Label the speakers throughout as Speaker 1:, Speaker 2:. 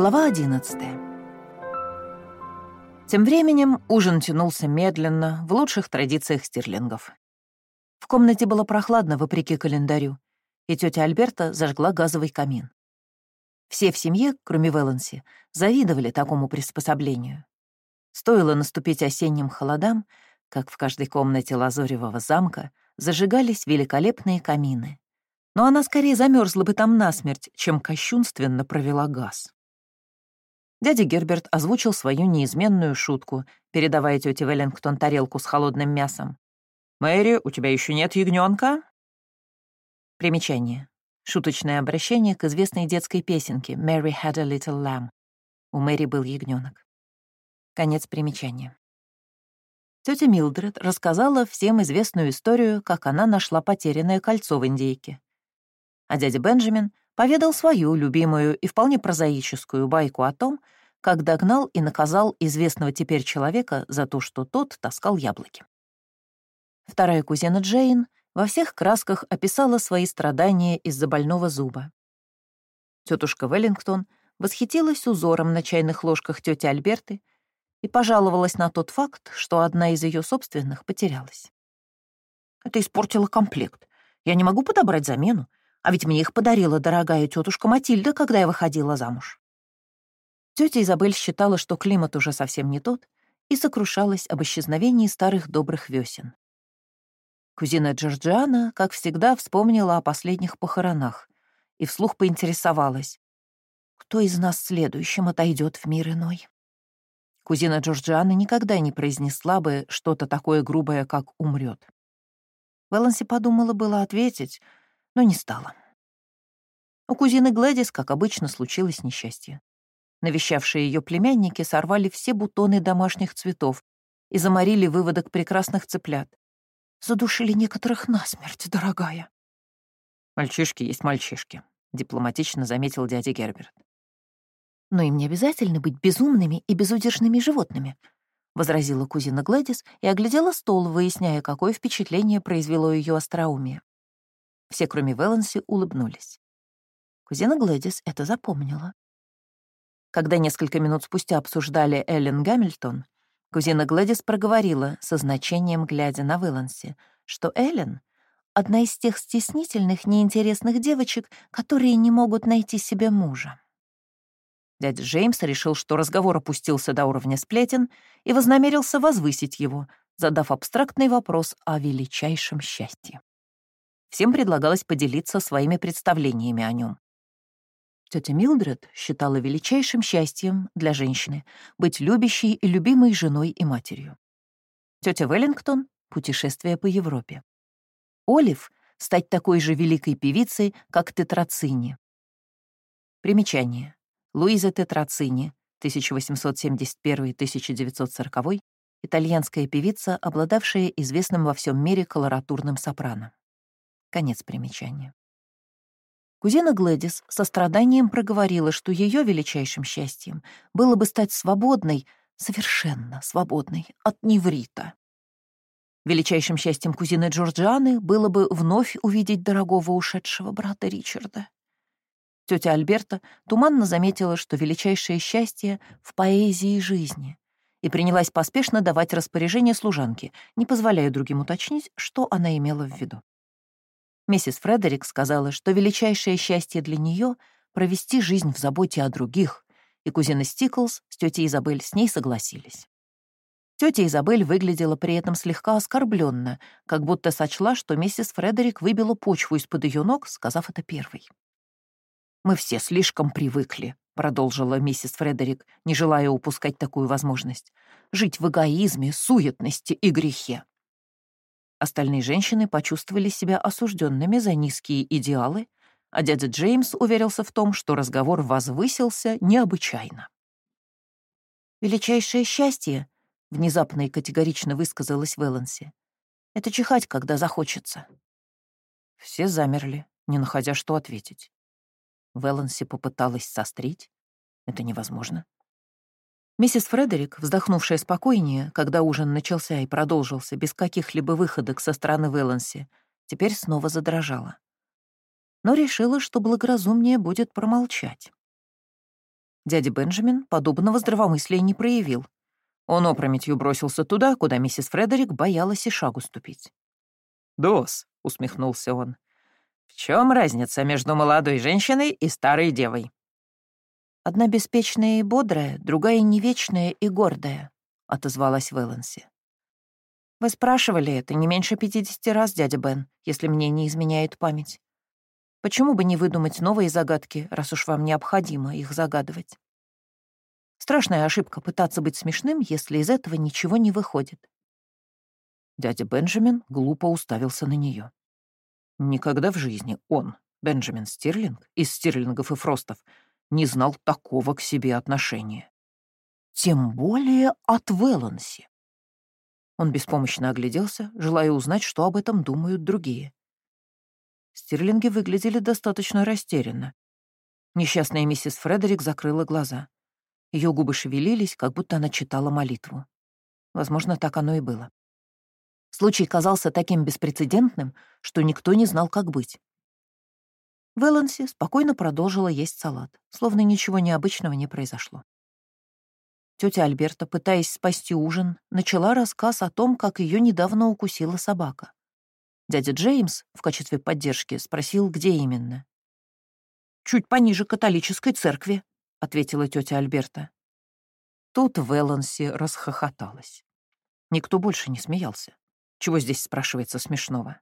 Speaker 1: Глава 11 Тем временем ужин тянулся медленно, в лучших традициях стерлингов. В комнате было прохладно, вопреки календарю, и тетя Альберта зажгла газовый камин. Все в семье, кроме Веланси, завидовали такому приспособлению. Стоило наступить осенним холодам, как в каждой комнате лазоревого замка зажигались великолепные камины. Но она скорее замерзла бы там насмерть, чем кощунственно провела газ. Дядя Герберт озвучил свою неизменную шутку, передавая тете Веллингтон тарелку с холодным мясом. «Мэри, у тебя еще нет ягненка?» Примечание. Шуточное обращение к известной детской песенке «Mary had a little lamb». У Мэри был ягненок. Конец примечания. Тетя Милдред рассказала всем известную историю, как она нашла потерянное кольцо в индейке. А дядя Бенджамин поведал свою любимую и вполне прозаическую байку о том, как догнал и наказал известного теперь человека за то, что тот таскал яблоки. Вторая кузина Джейн во всех красках описала свои страдания из-за больного зуба. Тетушка Веллингтон восхитилась узором на чайных ложках тети Альберты и пожаловалась на тот факт, что одна из ее собственных потерялась. «Это испортило комплект. Я не могу подобрать замену. А ведь мне их подарила дорогая тетушка Матильда, когда я выходила замуж. Тетя Изабель считала, что климат уже совсем не тот, и сокрушалась об исчезновении старых добрых весен. Кузина Джорджиана, как всегда, вспомнила о последних похоронах и вслух поинтересовалась, кто из нас следующим отойдет в мир иной. Кузина Джорджиана никогда не произнесла бы что-то такое грубое, как «умрет». Вэланси подумала было ответить — но не стала. У кузины Глэдис, как обычно, случилось несчастье. Навещавшие ее племянники сорвали все бутоны домашних цветов и заморили выводок прекрасных цыплят. Задушили некоторых насмерть, дорогая. «Мальчишки есть мальчишки», — дипломатично заметил дядя Герберт. «Но им не обязательно быть безумными и безудержными животными», — возразила кузина Глэдис и оглядела стол, выясняя, какое впечатление произвело ее остроумие. Все, кроме Вэланси, улыбнулись. Кузина Глэдис это запомнила. Когда несколько минут спустя обсуждали Эллен Гамильтон, кузина Глэдис проговорила со значением, глядя на Вэланси, что Эллен — одна из тех стеснительных, неинтересных девочек, которые не могут найти себе мужа. Дядя Джеймс решил, что разговор опустился до уровня сплетен и вознамерился возвысить его, задав абстрактный вопрос о величайшем счастье. Всем предлагалось поделиться своими представлениями о нем. Тетя Милдред считала величайшим счастьем для женщины быть любящей и любимой женой и матерью. Тетя Веллингтон — путешествие по Европе. Олив — стать такой же великой певицей, как Тетрацини. Примечание. Луиза Тетрацини, 1871-1940, итальянская певица, обладавшая известным во всем мире колоратурным сопрано. Конец примечания. Кузина Глэдис со страданием проговорила, что ее величайшим счастьем было бы стать свободной, совершенно свободной, от неврита. Величайшим счастьем кузины Джорджианы было бы вновь увидеть дорогого ушедшего брата Ричарда. Тетя Альберта туманно заметила, что величайшее счастье в поэзии жизни, и принялась поспешно давать распоряжение служанке, не позволяя другим уточнить, что она имела в виду. Миссис Фредерик сказала, что величайшее счастье для нее — провести жизнь в заботе о других, и кузина Стиклс с тетей Изабель с ней согласились. Тетя Изабель выглядела при этом слегка оскорбленно, как будто сочла, что миссис Фредерик выбила почву из-под ее ног, сказав это первой. «Мы все слишком привыкли», — продолжила миссис Фредерик, не желая упускать такую возможность, «жить в эгоизме, суетности и грехе. Остальные женщины почувствовали себя осужденными за низкие идеалы, а дядя Джеймс уверился в том, что разговор возвысился необычайно. «Величайшее счастье», — внезапно и категорично высказалась Вэланси, — «это чихать, когда захочется». Все замерли, не находя, что ответить. Вэланси попыталась сострить. Это невозможно. Миссис Фредерик, вздохнувшая спокойнее, когда ужин начался и продолжился без каких-либо выходок со стороны Вэланси, теперь снова задрожала. Но решила, что благоразумнее будет промолчать. Дядя Бенджамин подобного здравомыслия не проявил. Он опрометью бросился туда, куда миссис Фредерик боялась и шагу ступить. «Дос», — усмехнулся он, — «в чем разница между молодой женщиной и старой девой?» «Одна беспечная и бодрая, другая невечная и гордая», — отозвалась Вэланси. «Вы спрашивали это не меньше пятидесяти раз, дядя Бен, если мне не изменяет память. Почему бы не выдумать новые загадки, раз уж вам необходимо их загадывать? Страшная ошибка пытаться быть смешным, если из этого ничего не выходит. Дядя Бенджамин глупо уставился на нее. Никогда в жизни он, Бенджамин Стирлинг, из Стирлингов и Фростов, не знал такого к себе отношения. Тем более от Веланси. Он беспомощно огляделся, желая узнать, что об этом думают другие. Стирлинги выглядели достаточно растерянно. Несчастная миссис Фредерик закрыла глаза. Ее губы шевелились, как будто она читала молитву. Возможно, так оно и было. Случай казался таким беспрецедентным, что никто не знал, как быть. Вэланси спокойно продолжила есть салат, словно ничего необычного не произошло. Тетя Альберта, пытаясь спасти ужин, начала рассказ о том, как ее недавно укусила собака. Дядя Джеймс в качестве поддержки спросил, где именно. «Чуть пониже католической церкви», — ответила тетя Альберта. Тут Веланси расхохоталась. Никто больше не смеялся. Чего здесь спрашивается смешного?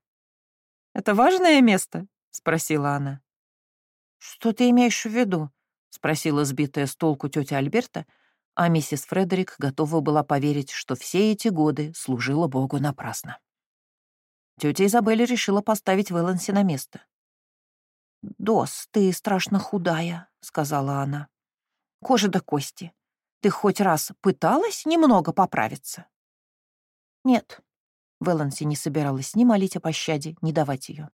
Speaker 1: «Это важное место?» — спросила она. «Что ты имеешь в виду?» — спросила сбитая с толку тетя Альберта, а миссис Фредерик готова была поверить, что все эти годы служила Богу напрасно. Тетя Изабель решила поставить Вэланси на место. «Дос, ты страшно худая», — сказала она. «Кожа до кости. Ты хоть раз пыталась немного поправиться?» «Нет». Вэланси не собиралась ни молить о пощаде, ни давать ее.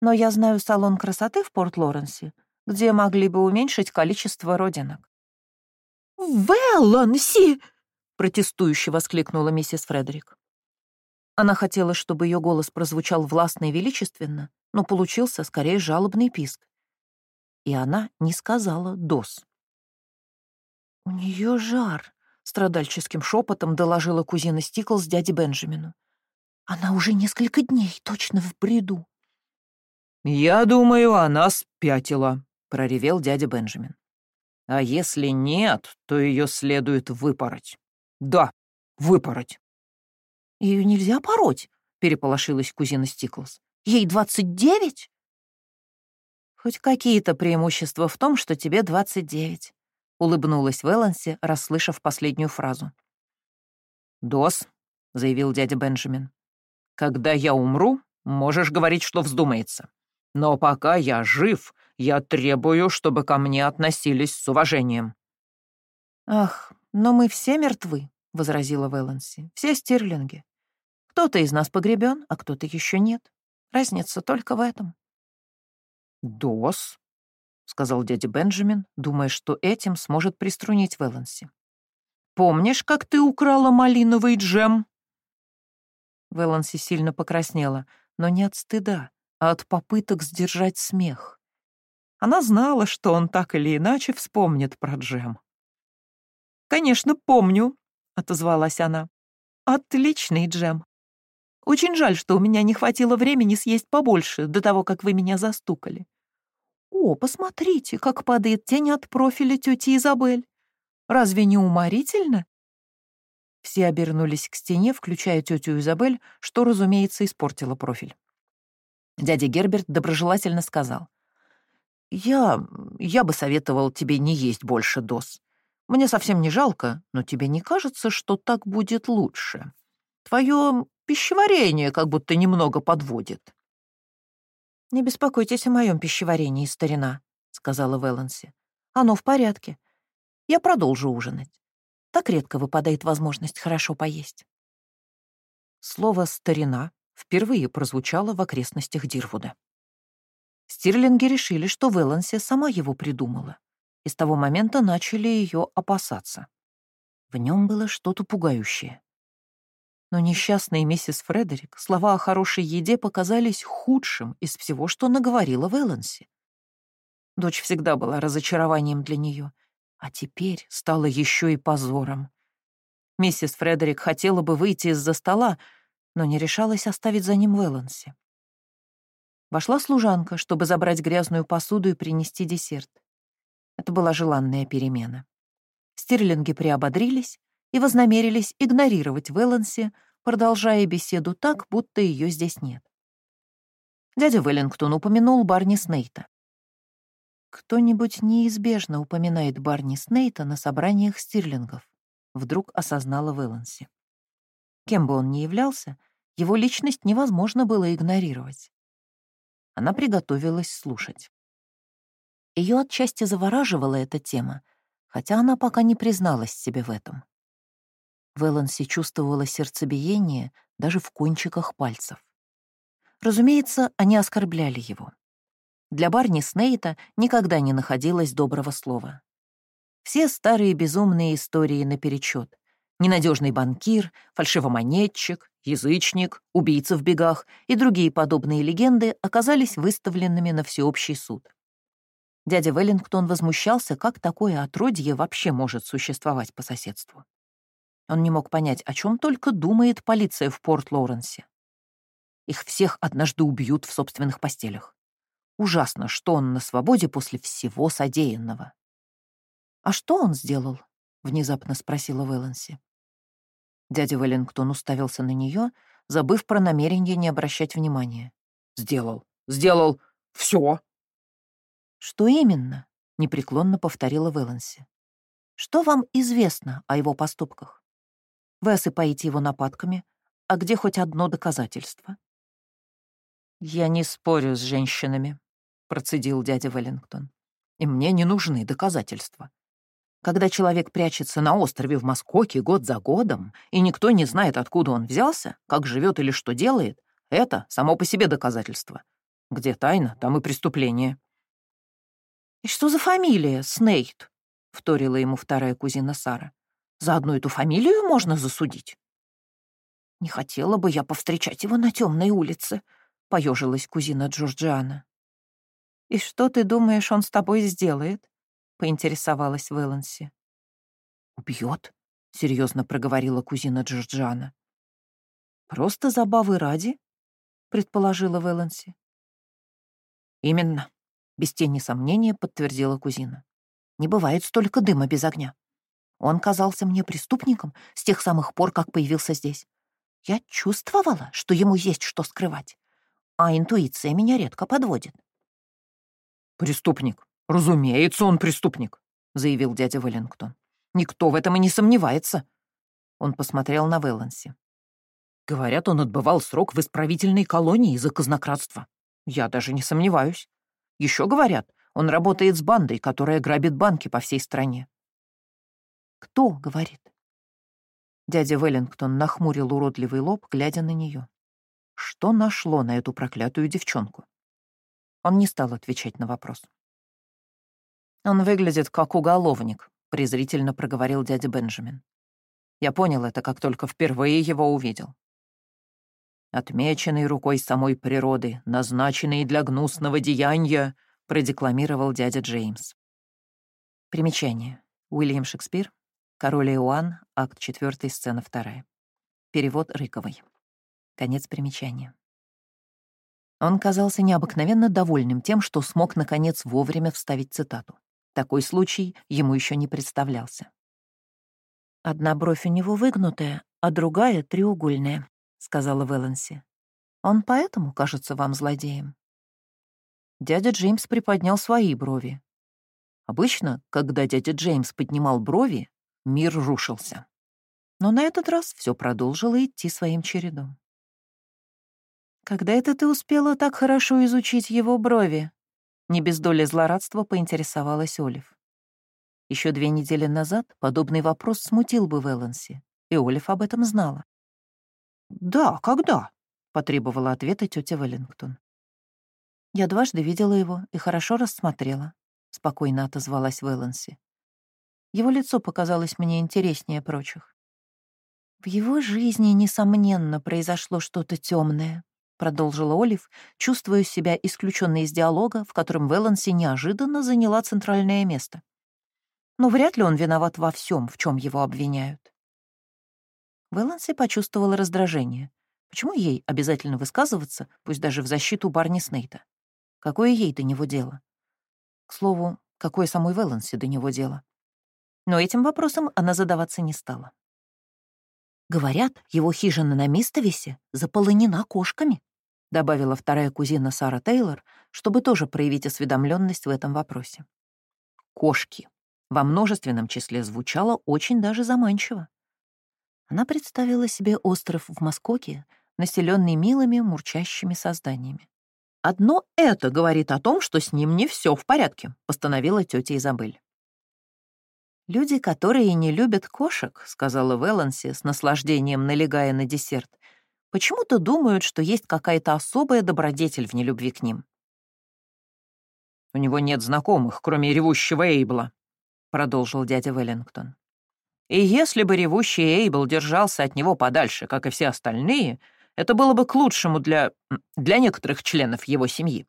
Speaker 1: «Но я знаю салон красоты в Порт-Лоренсе, где могли бы уменьшить количество родинок». «Вэланси!» — протестующе воскликнула миссис Фредерик. Она хотела, чтобы ее голос прозвучал властно и величественно, но получился скорее жалобный писк. И она не сказала «дос». «У нее жар», — страдальческим шепотом доложила кузина Стиклс дяде Бенджамину. «Она уже несколько дней точно в бреду».
Speaker 2: «Я думаю, она спятила», — проревел дядя Бенджамин. «А если нет, то ее следует выпороть. Да, выпороть».
Speaker 1: «Ее нельзя пороть», — переполошилась кузина Стиклс. «Ей двадцать девять?» «Хоть какие-то преимущества в том, что тебе двадцать девять», — улыбнулась Вэланси, расслышав последнюю фразу.
Speaker 2: «Дос», — заявил дядя Бенджамин, — «когда я умру, можешь говорить, что вздумается. Но пока я жив, я требую, чтобы ко мне относились с уважением».
Speaker 1: «Ах, но мы все мертвы», — возразила Вэланси. «Все стирлинги. Кто-то из нас погребен, а кто-то еще нет. Разница только в этом».
Speaker 2: «Дос», — сказал дядя Бенджамин, думая, что этим сможет приструнить Вэланси. «Помнишь, как ты украла малиновый джем?»
Speaker 1: Вэланси сильно покраснела, но не от стыда, а от попыток сдержать смех. Она знала, что он так или иначе вспомнит про джем. «Конечно, помню», — отозвалась она. «Отличный джем. Очень жаль, что у меня не хватило времени съесть побольше до того, как вы меня застукали. О, посмотрите, как падает тень от профиля тети Изабель. Разве не уморительно? Все обернулись к стене, включая тетю Изабель, что, разумеется, испортило профиль. Дядя Герберт доброжелательно сказал. «Я... я бы советовал тебе не есть больше доз. Мне совсем не жалко, но тебе не кажется, что так будет лучше? Твое Пищеварение как будто немного подводит». «Не беспокойтесь о моем пищеварении, старина», — сказала Вэланси. «Оно в порядке. Я продолжу ужинать. Так редко выпадает возможность хорошо поесть». Слово «старина» впервые прозвучало в окрестностях Дирвуда. Стирлинги решили, что Вэланси сама его придумала, и с того момента начали ее опасаться. В нем было что-то пугающее. Но несчастной миссис Фредерик слова о хорошей еде показались худшим из всего, что наговорила Вэланси. Дочь всегда была разочарованием для нее, А теперь стало еще и позором. Миссис Фредерик хотела бы выйти из-за стола, но не решалась оставить за ним Вэланси. Вошла служанка, чтобы забрать грязную посуду и принести десерт. Это была желанная перемена. Стирлинги приободрились и вознамерились игнорировать Вэланси, продолжая беседу так, будто ее здесь нет. Дядя Веллингтон упомянул Барни Снейта. «Кто-нибудь неизбежно упоминает Барни Снейта на собраниях стирлингов», вдруг осознала Вэланси. Кем бы он ни являлся, его личность невозможно было игнорировать. Она приготовилась слушать. Ее отчасти завораживала эта тема, хотя она пока не призналась себе в этом. Вэланси чувствовала сердцебиение даже в кончиках пальцев. Разумеется, они оскорбляли его. Для Барни Снейта никогда не находилось доброго слова. Все старые безумные истории наперечет. Ненадежный банкир, фальшивомонетчик, язычник, убийца в бегах и другие подобные легенды оказались выставленными на всеобщий суд. Дядя Веллингтон возмущался, как такое отродье вообще может существовать по соседству. Он не мог понять, о чем только думает полиция в Порт-Лоуренсе. Их всех однажды убьют в собственных постелях. Ужасно, что он на свободе после всего содеянного. «А что он сделал?» — внезапно спросила Вэланси. Дядя Веллингтон уставился на нее, забыв про намерение не обращать внимания.
Speaker 2: «Сделал, сделал, все.
Speaker 1: «Что именно?» — непреклонно повторила Вэланси. «Что вам известно о его поступках? Вы осыпаете его нападками, а где хоть одно доказательство?»
Speaker 2: «Я не спорю с женщинами», — процедил дядя Веллингтон. «И мне не нужны доказательства. Когда человек прячется на острове в Москоке год за годом, и никто не знает, откуда он взялся, как живет или что делает, это само по себе доказательство. Где тайна, там и преступление».
Speaker 1: «И что за фамилия, Снейт?» — вторила ему вторая кузина Сара. «За одну эту фамилию можно засудить?» «Не хотела бы я повстречать его на темной улице», — поежилась кузина Джорджиана. «И что ты думаешь, он с тобой сделает?» — поинтересовалась Вэланси. «Убьет», — серьезно проговорила кузина Джорджиана. «Просто забавы ради?» — предположила Вэланси. «Именно», — без тени сомнения подтвердила кузина. «Не бывает столько дыма без огня. Он казался мне преступником с тех самых пор, как появился здесь. Я чувствовала, что ему есть что скрывать а интуиция меня редко подводит.
Speaker 2: «Преступник. Разумеется, он преступник», — заявил дядя Веллингтон. «Никто в этом и не сомневается». Он посмотрел на Велланси. «Говорят, он отбывал срок в исправительной колонии за казнократство. Я даже не сомневаюсь. Еще говорят, он работает с бандой, которая грабит банки по всей стране».
Speaker 1: «Кто?» — говорит. Дядя Веллингтон нахмурил уродливый лоб, глядя на нее. Что нашло на эту проклятую девчонку? Он не стал отвечать на вопрос. «Он выглядит как уголовник», — презрительно проговорил дядя Бенджамин. Я понял это, как только впервые его увидел. «Отмеченный рукой самой природы, назначенный для гнусного деяния», — продекламировал дядя Джеймс. Примечание. Уильям Шекспир, Король Иоанн, акт 4, сцена 2. Перевод Рыковой. Конец примечания. Он казался необыкновенно довольным тем, что смог, наконец, вовремя вставить цитату. Такой случай ему еще не представлялся. «Одна бровь у него выгнутая, а другая — треугольная», — сказала Вэланси. «Он поэтому кажется вам злодеем». Дядя Джеймс приподнял свои брови. Обычно, когда дядя Джеймс поднимал брови, мир рушился. Но на этот раз все продолжило идти своим чередом. «Когда это ты успела так хорошо изучить его брови?» Не без доли злорадства поинтересовалась Олив. Еще две недели назад подобный вопрос смутил бы Вэланси, и Олив об этом знала. «Да, когда?» — потребовала ответа тетя Веллингтон. «Я дважды видела его и хорошо рассмотрела», — спокойно отозвалась Вэланси. Его лицо показалось мне интереснее прочих. В его жизни, несомненно, произошло что-то темное, продолжила Олив, чувствуя себя исключенной из диалога, в котором Веланси неожиданно заняла центральное место. но вряд ли он виноват во всем, в чем его обвиняют. Вэланси почувствовала раздражение. Почему ей обязательно высказываться, пусть даже в защиту Барни Снейта? Какое ей до него дело? К слову, какое самой Вэланси до него дело? Но этим вопросом она задаваться не стала. «Говорят, его хижина на Мистовисе заполонена кошками», добавила вторая кузина Сара Тейлор, чтобы тоже проявить осведомленность в этом вопросе. «Кошки» во множественном числе звучало очень даже заманчиво. Она представила себе остров в Москоке, населенный милыми мурчащими созданиями. «Одно это говорит о том, что с ним не все в порядке», — постановила тетя Изабель. «Люди, которые не любят кошек», — сказала Вэланси с наслаждением налегая на десерт, почему-то думают, что есть какая-то особая добродетель в нелюбви к ним.
Speaker 2: «У него нет знакомых, кроме ревущего Эйбла», — продолжил дядя Веллингтон. «И если бы ревущий Эйбл держался от него подальше, как и все остальные, это было бы к лучшему для... для некоторых членов его семьи.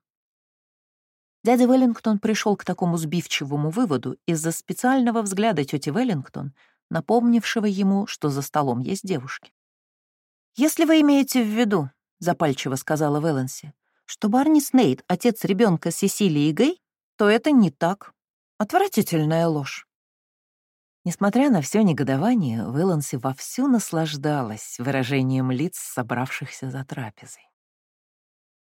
Speaker 1: Дядя Веллингтон пришел к такому сбивчивому выводу из-за специального взгляда тети Веллингтон, напомнившего ему, что за столом есть девушки. «Если вы имеете в виду, — запальчиво сказала Вэланси, — что Барни Снейд — отец ребенка Сесилии Гей, то это не так. Отвратительная ложь». Несмотря на все негодование, Вэланси вовсю наслаждалась выражением лиц, собравшихся за трапезой.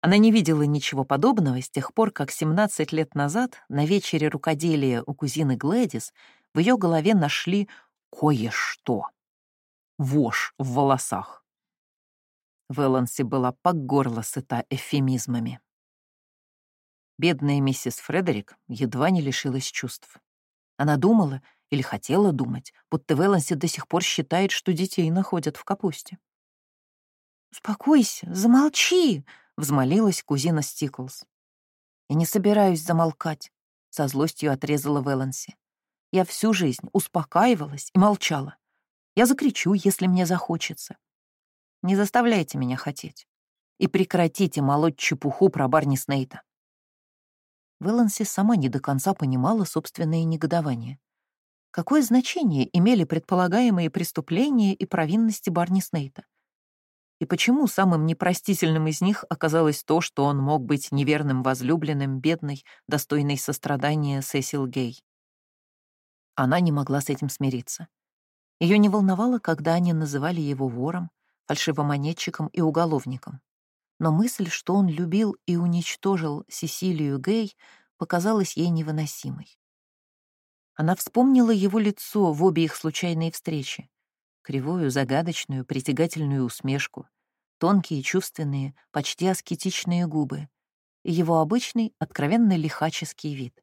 Speaker 1: Она не видела ничего подобного с тех пор, как 17 лет назад на вечере рукоделия у кузины Глэдис в ее голове нашли кое-что. Вошь в волосах. Веланси была по горло сыта эфемизмами. Бедная миссис Фредерик едва не лишилась чувств. Она думала или хотела думать, будто Веланси до сих пор считает, что детей находят в капусте. «Успокойся, замолчи!» — взмолилась кузина Стиклс. «Я не собираюсь замолкать», — со злостью отрезала Вэланси. «Я всю жизнь успокаивалась и молчала. Я закричу, если мне захочется. Не заставляйте меня хотеть. И прекратите молоть чепуху про Барни Снейта». Вэланси сама не до конца понимала собственное негодование. Какое значение имели предполагаемые преступления и провинности Барни Снейта? И почему самым непростительным из них оказалось то, что он мог быть неверным возлюбленным, бедной, достойной сострадания Сесил Гей? Она не могла с этим смириться. Ее не волновало, когда они называли его вором, фальшивомонетчиком и уголовником. Но мысль, что он любил и уничтожил Сесилию Гей, показалась ей невыносимой. Она вспомнила его лицо в обе их случайные встречи, кривую, загадочную, притягательную усмешку, тонкие, чувственные, почти аскетичные губы и его обычный, откровенно лихаческий вид.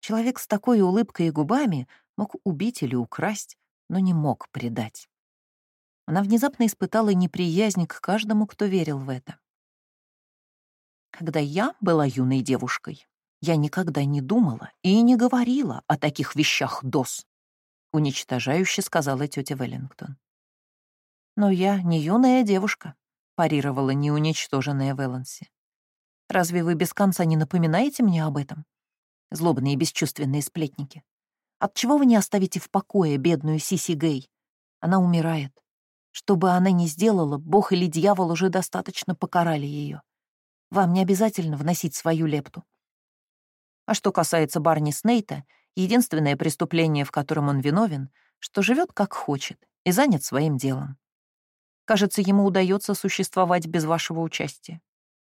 Speaker 1: Человек с такой улыбкой и губами мог убить или украсть, но не мог предать. Она внезапно испытала неприязнь к каждому, кто верил в это. Когда я была юной девушкой, я никогда не думала и не говорила о таких вещах ДОС. — уничтожающе сказала тетя Веллингтон. «Но я не юная девушка», — парировала неуничтоженная Веланси. «Разве вы без конца не напоминаете мне об этом? Злобные и бесчувственные сплетники. Отчего вы не оставите в покое бедную Сиси Гей? Она умирает. Что бы она ни сделала, бог или дьявол уже достаточно покарали ее. Вам не обязательно вносить свою лепту. А что касается Барни Снейта — Единственное преступление, в котором он виновен, что живет как хочет и занят своим делом. Кажется, ему удается существовать без вашего участия.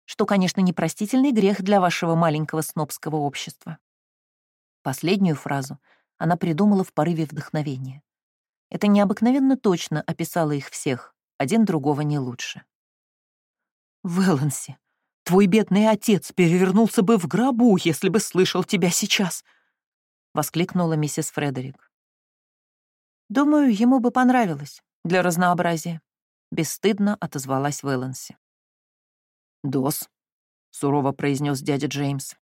Speaker 1: Что, конечно, непростительный грех для вашего маленького снобского общества. Последнюю фразу она придумала в порыве вдохновения. Это необыкновенно точно описало их всех, один другого не лучше. «Вэланси, твой бедный отец перевернулся бы в гробу, если бы слышал тебя сейчас», — воскликнула миссис Фредерик. «Думаю, ему бы понравилось, для разнообразия», — бесстыдно отозвалась Вэланси.
Speaker 2: «Дос», — сурово произнес дядя Джеймс.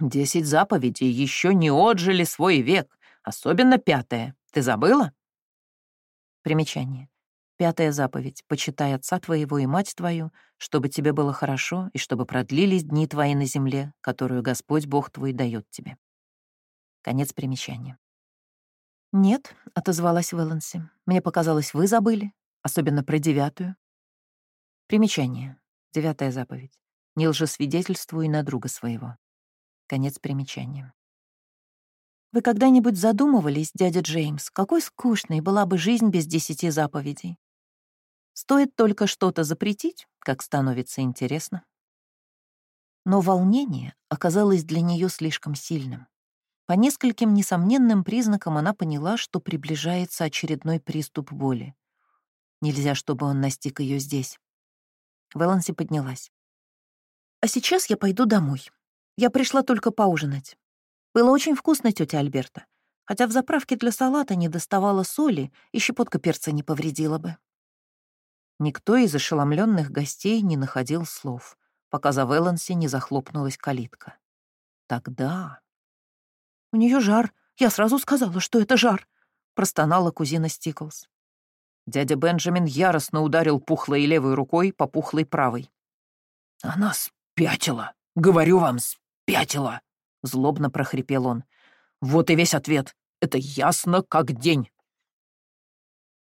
Speaker 2: «Десять заповедей еще не отжили свой век, особенно пятая. Ты забыла?»
Speaker 1: Примечание. Пятая заповедь. «Почитай отца твоего и мать твою, чтобы тебе было хорошо и чтобы продлились дни твои на земле, которую Господь Бог твой дает тебе». Конец примечания. «Нет», — отозвалась Вэланси. «Мне показалось, вы забыли, особенно про девятую». Примечание. Девятая заповедь. Не лжесвидетельствуй на друга своего. Конец примечания. Вы когда-нибудь задумывались, дядя Джеймс, какой скучной была бы жизнь без десяти заповедей? Стоит только что-то запретить, как становится интересно. Но волнение оказалось для нее слишком сильным. По нескольким несомненным признакам она поняла, что приближается очередной приступ боли. Нельзя, чтобы он настиг ее здесь. Вэланси поднялась. «А сейчас я пойду домой. Я пришла только поужинать. Было очень вкусно, тетя Альберта, хотя в заправке для салата не доставало соли, и щепотка перца не повредила бы». Никто из ошеломленных гостей не находил слов, пока за Вэланси не захлопнулась калитка. Тогда у нее жар. Я сразу сказала, что это жар», — простонала кузина Стиклс. Дядя Бенджамин яростно ударил пухлой левой рукой по пухлой правой.
Speaker 2: «Она спятила! Говорю вам, спятила!» — злобно прохрипел он. «Вот и весь ответ. Это ясно, как день».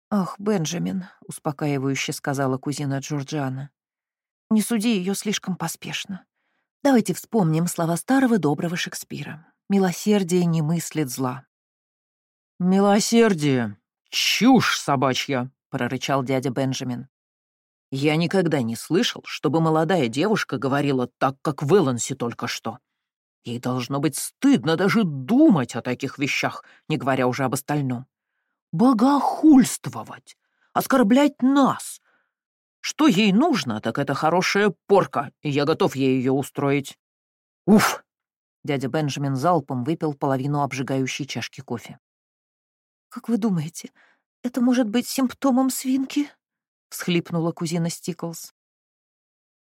Speaker 1: «Ах, Бенджамин», — успокаивающе сказала кузина Джорджиана, — «не суди ее слишком поспешно. Давайте вспомним слова старого доброго Шекспира милосердие не мыслит зла.
Speaker 2: «Милосердие! Чушь собачья!» — прорычал дядя Бенджамин. «Я никогда не слышал, чтобы молодая девушка говорила так, как в Элленсе только что. Ей должно быть стыдно даже думать о таких вещах, не говоря уже об остальном. Богохульствовать, оскорблять нас. Что ей нужно, так это хорошая порка, и я готов ей ее устроить. Уф!» Дядя Бенджамин залпом выпил половину обжигающей чашки кофе.
Speaker 1: «Как вы думаете, это может быть симптомом свинки?» — всхлипнула кузина Стиклс.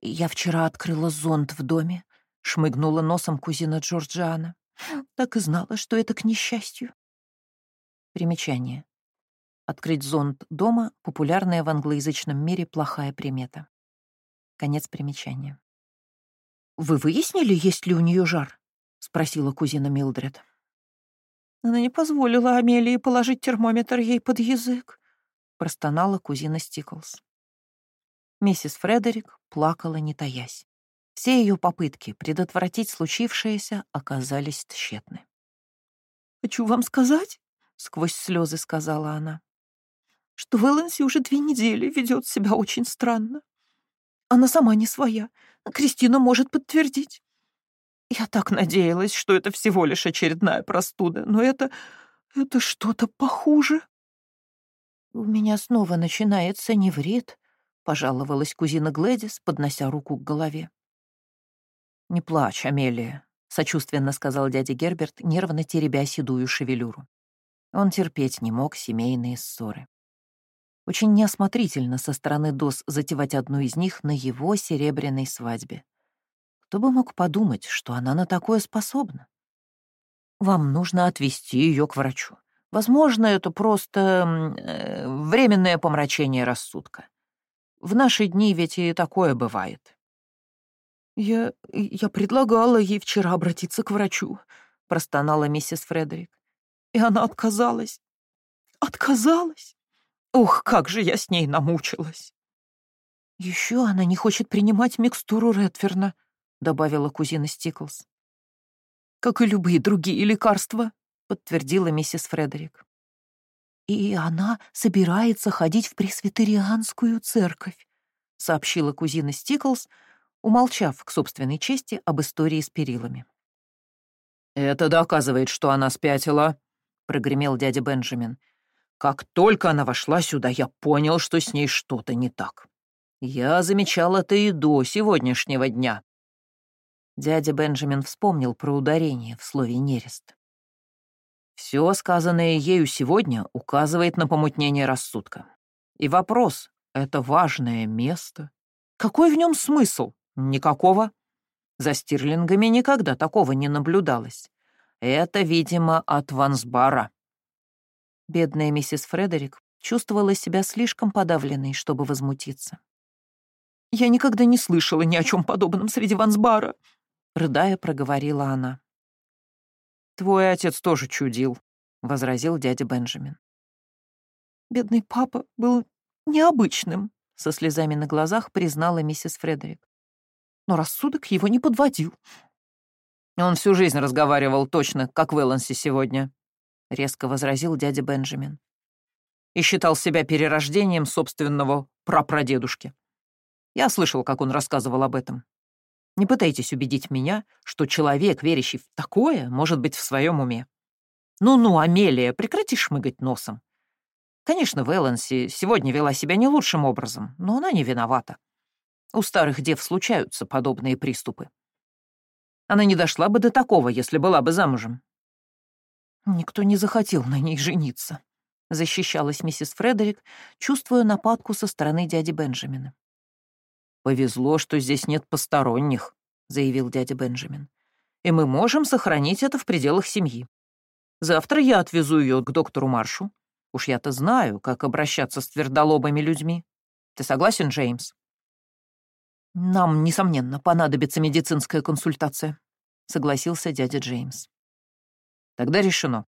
Speaker 1: «Я вчера открыла зонт в доме», — шмыгнула носом кузина Джорджиана. «Так и знала, что это к несчастью». Примечание. Открыть зонт дома — популярная в англоязычном мире плохая примета. Конец примечания. «Вы выяснили, есть ли у нее жар?» — спросила кузина Милдред. «Она не позволила Амелии положить термометр ей под язык», — простонала кузина Стиклс. Миссис Фредерик плакала, не таясь. Все ее попытки предотвратить случившееся оказались тщетны. «Хочу вам сказать», — сквозь слезы сказала она, «что Вэланси уже две недели ведет себя очень странно. Она сама не своя. Кристина может подтвердить. Я так надеялась, что это всего лишь очередная простуда, но это... это что-то похуже. «У меня снова начинается неврит», — пожаловалась кузина Глэдис, поднося руку к голове.
Speaker 2: «Не плачь, Амелия», — сочувственно сказал дядя Герберт, нервно теребя седую шевелюру. Он терпеть не мог семейные ссоры. Очень неосмотрительно со стороны Дос затевать одну из них на его серебряной свадьбе. Кто бы мог подумать, что она на такое способна? Вам нужно отвезти ее к врачу. Возможно, это просто э, временное помрачение рассудка. В наши дни ведь и такое бывает.
Speaker 1: «Я... я предлагала ей вчера обратиться к врачу», — простонала миссис Фредерик. «И она отказалась. Отказалась? Ух, как же я с ней намучилась!» Еще она не хочет принимать микстуру Редферна», добавила кузина Стиклс. «Как и любые другие лекарства», — подтвердила миссис Фредерик. «И она собирается ходить в пресвитерианскую церковь», — сообщила кузина Стиклс, умолчав к собственной чести об истории с перилами.
Speaker 2: «Это доказывает, что она спятила», — прогремел дядя Бенджамин. «Как только она вошла сюда, я понял, что с ней что-то не так. Я замечал это и до сегодняшнего дня».
Speaker 1: Дядя Бенджамин вспомнил про ударение в слове «нерест».
Speaker 2: Все сказанное ею сегодня указывает на помутнение рассудка. И вопрос — это важное место. Какой в нем смысл? Никакого. За стирлингами никогда такого не наблюдалось. Это, видимо, от Вансбара.
Speaker 1: Бедная миссис Фредерик чувствовала себя слишком подавленной, чтобы возмутиться. «Я никогда не слышала ни о чем подобном среди Вансбара», — рыдая, проговорила она.
Speaker 2: «Твой отец тоже чудил», —
Speaker 1: возразил дядя Бенджамин. «Бедный папа был необычным», — со слезами на глазах признала миссис Фредерик. «Но рассудок его не подводил».
Speaker 2: «Он всю жизнь разговаривал точно, как в Элленсе сегодня», — резко возразил дядя Бенджамин. «И считал себя перерождением собственного прапрадедушки. Я слышал, как он рассказывал об этом. Не пытайтесь убедить меня, что человек, верящий в такое, может быть в своем уме. Ну-ну, Амелия, прекрати шмыгать носом. Конечно, Вэланси сегодня вела себя не лучшим образом, но она не виновата. У старых дев случаются подобные приступы. Она не дошла бы до такого, если была бы замужем.
Speaker 1: Никто не захотел на ней жениться, защищалась миссис Фредерик, чувствуя нападку со стороны дяди Бенджамина.
Speaker 2: «Повезло, что здесь нет посторонних», — заявил дядя Бенджамин. «И мы можем сохранить это в пределах семьи. Завтра я отвезу ее к доктору Маршу. Уж я-то знаю, как обращаться с твердолобыми людьми. Ты согласен, Джеймс?»
Speaker 1: «Нам, несомненно, понадобится медицинская консультация», — согласился дядя Джеймс.
Speaker 2: «Тогда решено.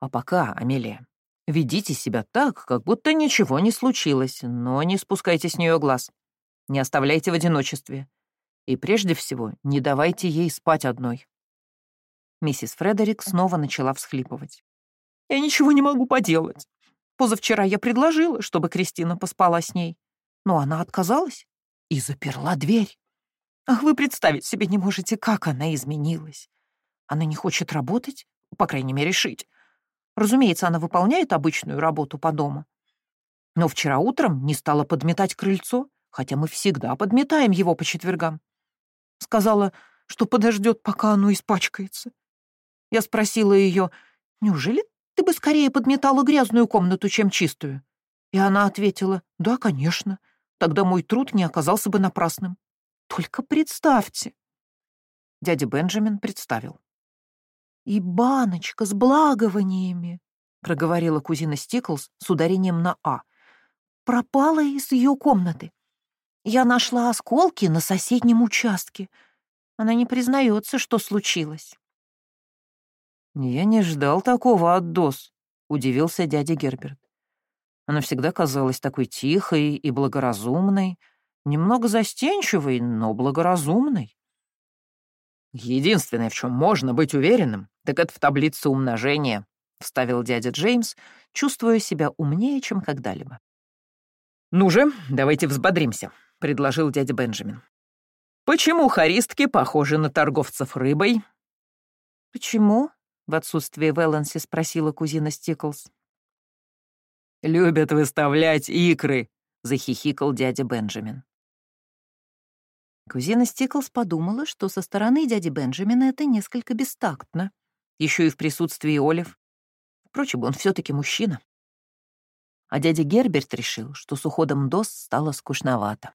Speaker 2: А пока, Амелия, ведите себя так, как будто ничего не случилось, но не спускайте с нее глаз. Не оставляйте в одиночестве. И прежде всего, не давайте ей спать одной».
Speaker 1: Миссис Фредерик снова начала всхлипывать. «Я ничего не могу поделать. Позавчера я предложила, чтобы Кристина поспала с ней, но она отказалась и заперла дверь. Ах, вы представить себе не можете, как она изменилась. Она не хочет работать, по крайней мере, шить. Разумеется, она выполняет обычную работу по дому. Но вчера утром не стала подметать крыльцо хотя мы всегда подметаем его по четвергам. Сказала, что подождет, пока оно испачкается. Я спросила ее, неужели ты бы скорее подметала грязную комнату, чем чистую? И она ответила, да, конечно, тогда мой труд не оказался бы напрасным. Только представьте. Дядя Бенджамин представил. «И баночка с благовониями», — проговорила кузина Стиклс с ударением на «а», пропала из ее комнаты. Я нашла осколки на соседнем участке. Она не признается, что случилось.
Speaker 2: «Я не ждал такого от Дос», — удивился дядя Герберт. Она всегда казалась такой тихой и благоразумной, немного застенчивой, но благоразумной. «Единственное, в чем можно быть уверенным, так это в таблице умножения», — вставил дядя Джеймс, чувствуя себя умнее, чем когда-либо. «Ну же, давайте взбодримся. — предложил дядя Бенджамин. «Почему харистки похожи на торговцев рыбой?»
Speaker 1: «Почему?» — в отсутствие Вэланси спросила кузина Стиклс.
Speaker 2: «Любят выставлять икры», — захихикал дядя Бенджамин.
Speaker 1: Кузина Стиклс подумала, что со стороны дяди Бенджамина это несколько бестактно, еще и в присутствии Олив. Впрочем, он все таки мужчина. А дядя Герберт решил, что с уходом Дос стало скучновато.